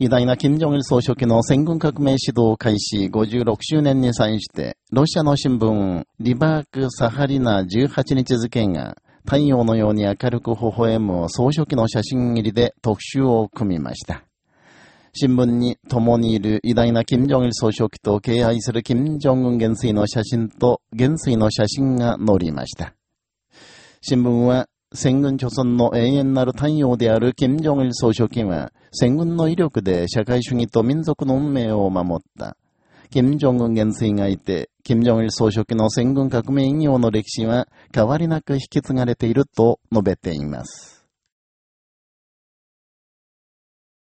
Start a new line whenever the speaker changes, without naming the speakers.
偉大な金正日総書記の戦軍革命指導開始56周年に際して、ロシアの新聞、リバーク・サハリナ18日付が、太陽のように明るく微笑む総書記の写真入りで特集を組みました。新聞に共にいる偉大な金正日総書記と敬愛する金正恩元帥の写真と元帥の写真が載りました。新聞は戦軍貯村の永遠なる太陽である金正日総書記は、戦軍の威力で社会主義と民族の運命を守った。金正恩元帥がいて、金正日総書記の戦軍革命引用の歴史は変わりなく引き継がれていると述べています。